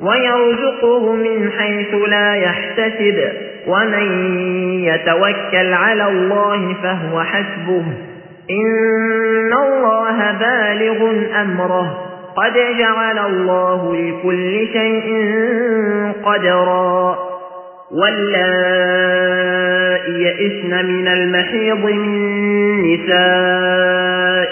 ويرزقه من حيث لا يحتسب. ومن يتوكل على الله فهو حسبه. إن الله بالغ أمره. قد جعل الله لكل شيء قدرا. واللائي يئسن من المحيض من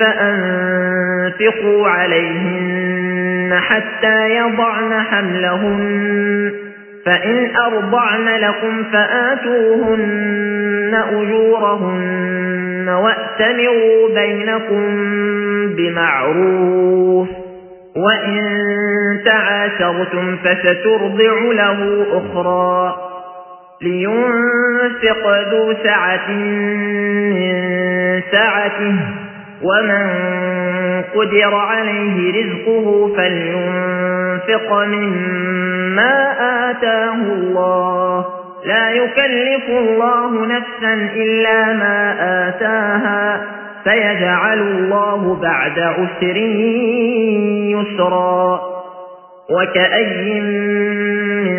فأنفقوا عليهن حتى يضعن حملهن فإن أرضعن لكم فآتوهن أجورهن وأتمروا بينكم بمعروف وإن تعاشرتم فسترضع له أخرى لينفق ذو سعة من سعته. ومن قدر عليه رزقه فلينفق مما آتاه الله لا يكلف الله نفسا إلا ما آتاها فيجعل الله بعد عسر يسرا وكأي من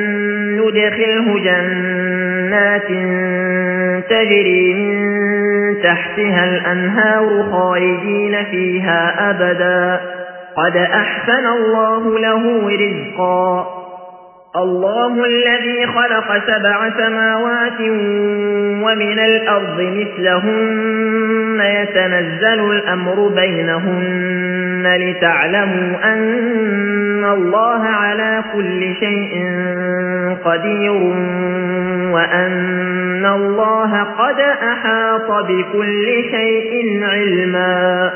ندخله جنات تجري من تحتها الأنهار خالدين فيها أبدا. قد أحسن الله له رزقا. الله الذي خلق سبع سماوات ومن الأرض مثلهن. يتنزل الأمر بينهن لتعلموا أن الله على كل شيء قدير وأن الله قد أحاط بكل شيء علما